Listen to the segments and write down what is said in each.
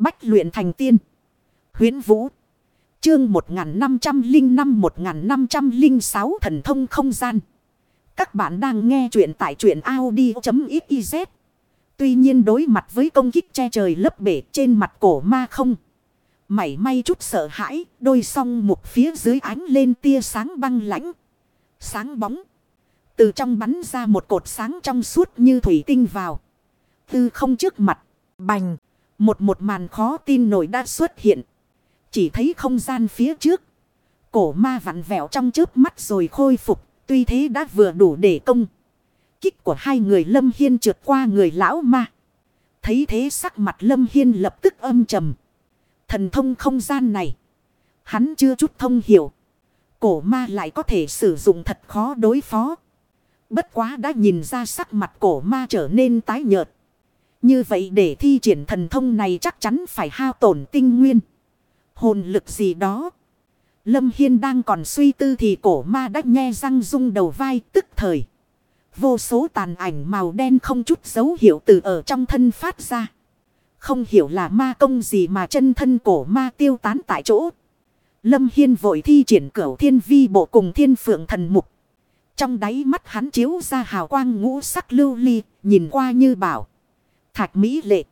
Bách luyện thành tiên. Huyến Vũ. Chương 1505-1506 thần thông không gian. Các bạn đang nghe truyện tại truyện Audi.xyz. Tuy nhiên đối mặt với công kích che trời lấp bể trên mặt cổ ma không. Mảy may chút sợ hãi, đôi song mục phía dưới ánh lên tia sáng băng lãnh. Sáng bóng. Từ trong bắn ra một cột sáng trong suốt như thủy tinh vào. Tư không trước mặt. Bành. Một một màn khó tin nổi đã xuất hiện. Chỉ thấy không gian phía trước. Cổ ma vặn vẹo trong trước mắt rồi khôi phục. Tuy thế đã vừa đủ để công. Kích của hai người Lâm Hiên trượt qua người lão ma. Thấy thế sắc mặt Lâm Hiên lập tức âm trầm. Thần thông không gian này. Hắn chưa chút thông hiểu. Cổ ma lại có thể sử dụng thật khó đối phó. Bất quá đã nhìn ra sắc mặt cổ ma trở nên tái nhợt. Như vậy để thi triển thần thông này chắc chắn phải hao tổn tinh nguyên. Hồn lực gì đó. Lâm Hiên đang còn suy tư thì cổ ma đã nghe răng rung đầu vai tức thời. Vô số tàn ảnh màu đen không chút dấu hiệu từ ở trong thân phát ra. Không hiểu là ma công gì mà chân thân cổ ma tiêu tán tại chỗ. Lâm Hiên vội thi triển cửu thiên vi bộ cùng thiên phượng thần mục. Trong đáy mắt hắn chiếu ra hào quang ngũ sắc lưu ly, nhìn qua như bảo. Thạch Mỹ lệ.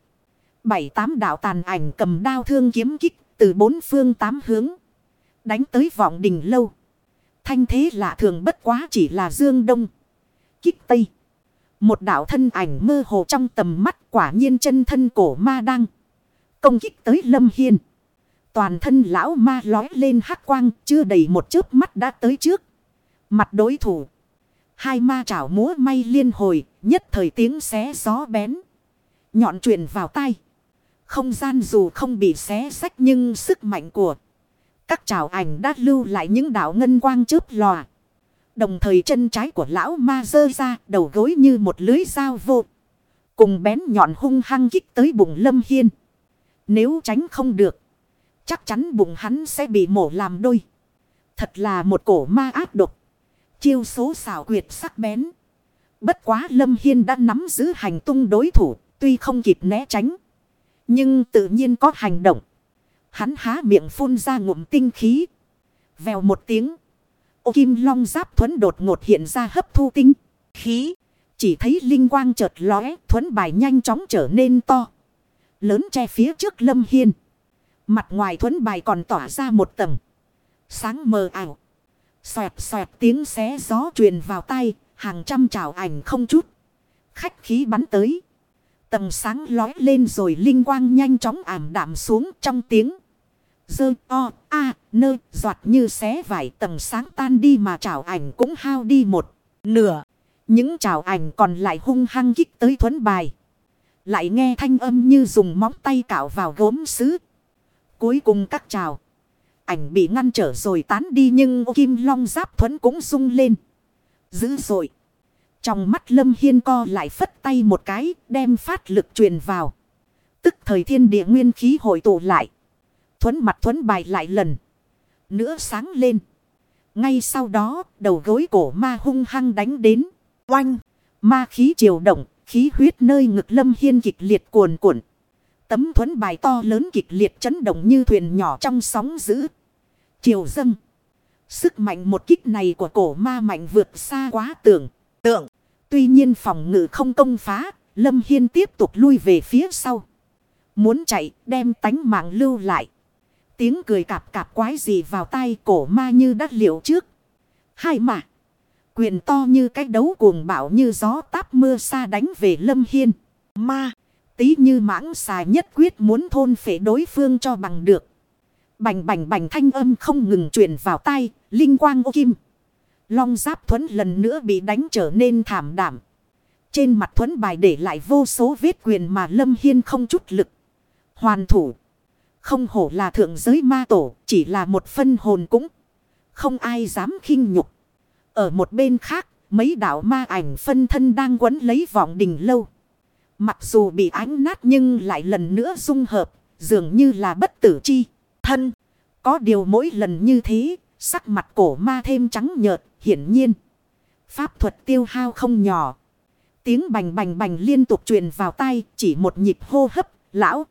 Bảy tám đạo tàn ảnh cầm đao thương kiếm kích từ bốn phương tám hướng. Đánh tới vọng đình lâu. Thanh thế lạ thường bất quá chỉ là dương đông. Kích tây. Một đạo thân ảnh mơ hồ trong tầm mắt quả nhiên chân thân cổ ma đăng. Công kích tới lâm hiên. Toàn thân lão ma lói lên hắc quang chưa đầy một chớp mắt đã tới trước. Mặt đối thủ. Hai ma chảo múa may liên hồi, nhất thời tiếng xé gió bén. Nhọn truyền vào tay. Không gian dù không bị xé sách nhưng sức mạnh của các trào ảnh đã lưu lại những đạo ngân quang chớp lòa. Đồng thời chân trái của lão ma dơ ra, đầu gối như một lưới dao vô. Cùng bén nhọn hung hăng kích tới bụng lâm hiên. Nếu tránh không được. Chắc chắn bụng hắn sẽ bị mổ làm đôi. Thật là một cổ ma áp độc. Chiêu số xảo quyệt sắc bén. Bất quá lâm hiên đã nắm giữ hành tung đối thủ. Tuy không kịp né tránh. Nhưng tự nhiên có hành động. Hắn há miệng phun ra ngụm tinh khí. Vèo một tiếng. Ô kim long giáp thuẫn đột ngột hiện ra hấp thu tinh. Khí. Chỉ thấy linh quang chợt lóe. Thuẫn bài nhanh chóng trở nên to. Lớn che phía trước lâm hiên. Mặt ngoài thuẫn bài còn tỏa ra một tầng. Sáng mờ ảo. Xoẹt xoẹt tiếng xé gió truyền vào tay. Hàng trăm trào ảnh không chút. Khách khí bắn tới tầm sáng lói lên rồi linh quang nhanh chóng ảm đạm xuống trong tiếng. Dơ, o, a, nơ, giọt như xé vải tầm sáng tan đi mà trào ảnh cũng hao đi một nửa. Những trào ảnh còn lại hung hăng kích tới thuấn bài. Lại nghe thanh âm như dùng móng tay cạo vào gốm sứ. Cuối cùng các trào. Ảnh bị ngăn trở rồi tán đi nhưng ô kim long giáp thuấn cũng rung lên. Dữ dội. Trong mắt Lâm Hiên co lại phất tay một cái, đem phát lực truyền vào. Tức thời thiên địa nguyên khí hội tụ lại. Thuấn mặt thuấn bài lại lần. Nữa sáng lên. Ngay sau đó, đầu gối cổ ma hung hăng đánh đến. Oanh! Ma khí triều động, khí huyết nơi ngực Lâm Hiên kịch liệt cuồn cuộn. Tấm thuấn bài to lớn kịch liệt chấn động như thuyền nhỏ trong sóng dữ. Triều dâng. Sức mạnh một kích này của cổ ma mạnh vượt xa quá tưởng. Tượng. Tuy nhiên phòng ngự không công phá, Lâm Hiên tiếp tục lui về phía sau. Muốn chạy, đem tánh mạng lưu lại. Tiếng cười cạp cạp quái gì vào tay cổ ma như đắt liệu trước. Hai mà. Quyền to như cái đấu cuồng bạo như gió táp mưa xa đánh về Lâm Hiên. Ma. Tí như mãng xà nhất quyết muốn thôn phệ đối phương cho bằng được. Bành bành bành thanh âm không ngừng truyền vào tay. Linh quang ô kim. Long giáp thuẫn lần nữa bị đánh trở nên thảm đảm. Trên mặt thuẫn bài để lại vô số vết quyền mà Lâm Hiên không chút lực. Hoàn thủ. Không hổ là thượng giới ma tổ, chỉ là một phân hồn cũng. Không ai dám khinh nhục. Ở một bên khác, mấy đạo ma ảnh phân thân đang quấn lấy vọng đình lâu. Mặc dù bị ánh nát nhưng lại lần nữa dung hợp, dường như là bất tử chi. Thân, có điều mỗi lần như thế, sắc mặt cổ ma thêm trắng nhợt, hiển nhiên. Pháp thuật tiêu hao không nhỏ. Tiếng bành bành bành liên tục truyền vào tay, chỉ một nhịp hô hấp, lão.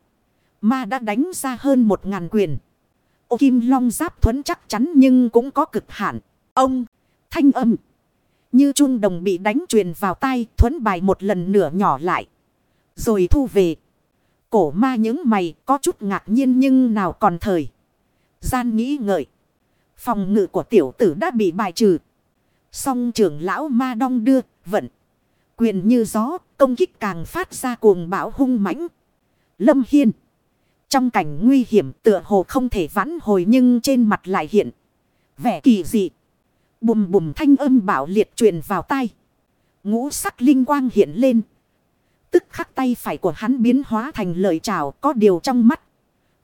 Ma đã đánh ra hơn một ngàn quyền. Ô kim long giáp thuẫn chắc chắn nhưng cũng có cực hạn. Ông, thanh âm. Như trung đồng bị đánh truyền vào tay thuẫn bài một lần nửa nhỏ lại. Rồi thu về. Cổ ma những mày có chút ngạc nhiên nhưng nào còn thời. Gian nghĩ ngợi. Phòng ngự của tiểu tử đã bị bài trừ. Song trưởng lão ma đong đưa, vận. Quyền như gió, công kích càng phát ra cuồng bão hung mãnh. Lâm Hiên. Trong cảnh nguy hiểm tựa hồ không thể vãn hồi nhưng trên mặt lại hiện. Vẻ kỳ dị. Bùm bùm thanh âm bảo liệt truyền vào tai. Ngũ sắc linh quang hiện lên. Tức khắc tay phải của hắn biến hóa thành lời chào có điều trong mắt.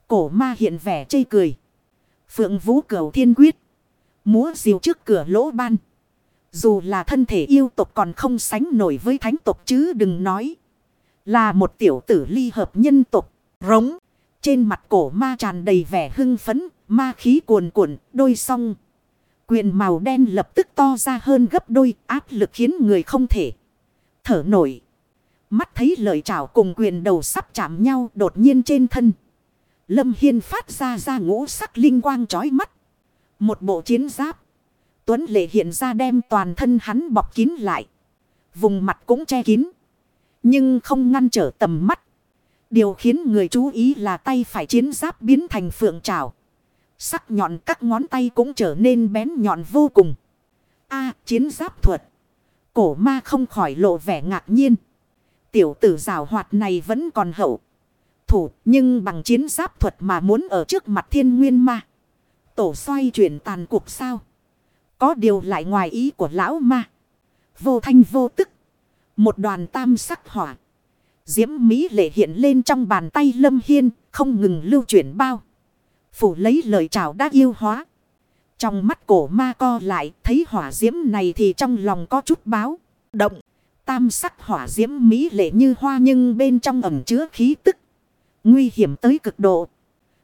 Cổ ma hiện vẻ chây cười. Phượng vũ cửu thiên quyết. Múa diều trước cửa lỗ ban. Dù là thân thể yêu tộc còn không sánh nổi với thánh tộc chứ đừng nói. Là một tiểu tử ly hợp nhân tộc. Rống. Trên mặt cổ ma tràn đầy vẻ hưng phấn. Ma khí cuồn cuộn. Đôi song. Quyền màu đen lập tức to ra hơn gấp đôi. Áp lực khiến người không thể. Thở nổi. Mắt thấy lời chào cùng quyền đầu sắp chạm nhau đột nhiên trên thân. Lâm Hiên phát ra ra ngũ sắc linh quang chói mắt. Một bộ chiến giáp. Tuấn lệ hiện ra đem toàn thân hắn bọc kín lại. Vùng mặt cũng che kín. Nhưng không ngăn trở tầm mắt. Điều khiến người chú ý là tay phải chiến giáp biến thành phượng trào. Sắc nhọn các ngón tay cũng trở nên bén nhọn vô cùng. a, chiến giáp thuật. Cổ ma không khỏi lộ vẻ ngạc nhiên. Tiểu tử rào hoạt này vẫn còn hậu. Thủ, nhưng bằng chiến giáp thuật mà muốn ở trước mặt thiên nguyên ma. Tổ xoay chuyển tàn cuộc sao. Có điều lại ngoài ý của lão ma. Vô thanh vô tức. Một đoàn tam sắc hỏa. Diễm Mỹ lệ hiện lên trong bàn tay Lâm Hiên. Không ngừng lưu chuyển bao. Phủ lấy lời chào đã yêu hóa. Trong mắt cổ ma co lại. Thấy hỏa diễm này thì trong lòng có chút báo. Động. Tam sắc hỏa diễm Mỹ lệ như hoa nhưng bên trong ẩm chứa khí tức. Nguy hiểm tới cực độ.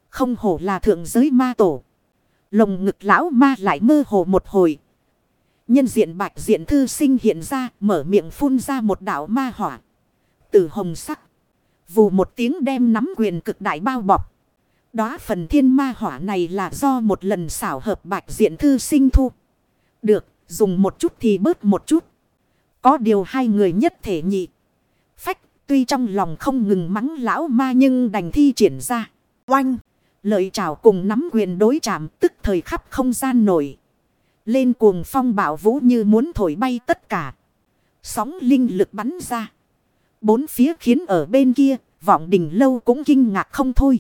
Không hổ là thượng giới ma tổ. Lồng ngực lão ma lại mơ hồ một hồi. Nhân diện bạch diện thư sinh hiện ra, mở miệng phun ra một đảo ma hỏa. Từ hồng sắc. Vù một tiếng đem nắm quyền cực đại bao bọc. Đó phần thiên ma hỏa này là do một lần xảo hợp bạch diện thư sinh thu. Được, dùng một chút thì bớt một chút. Có điều hai người nhất thể nhị. Phách, tuy trong lòng không ngừng mắng lão ma nhưng đành thi triển ra. Oanh! Lợi trào cùng nắm quyền đối chạm tức thời khắp không gian nổi. Lên cuồng phong bảo vũ như muốn thổi bay tất cả. Sóng linh lực bắn ra. Bốn phía khiến ở bên kia, vọng đỉnh lâu cũng kinh ngạc không thôi.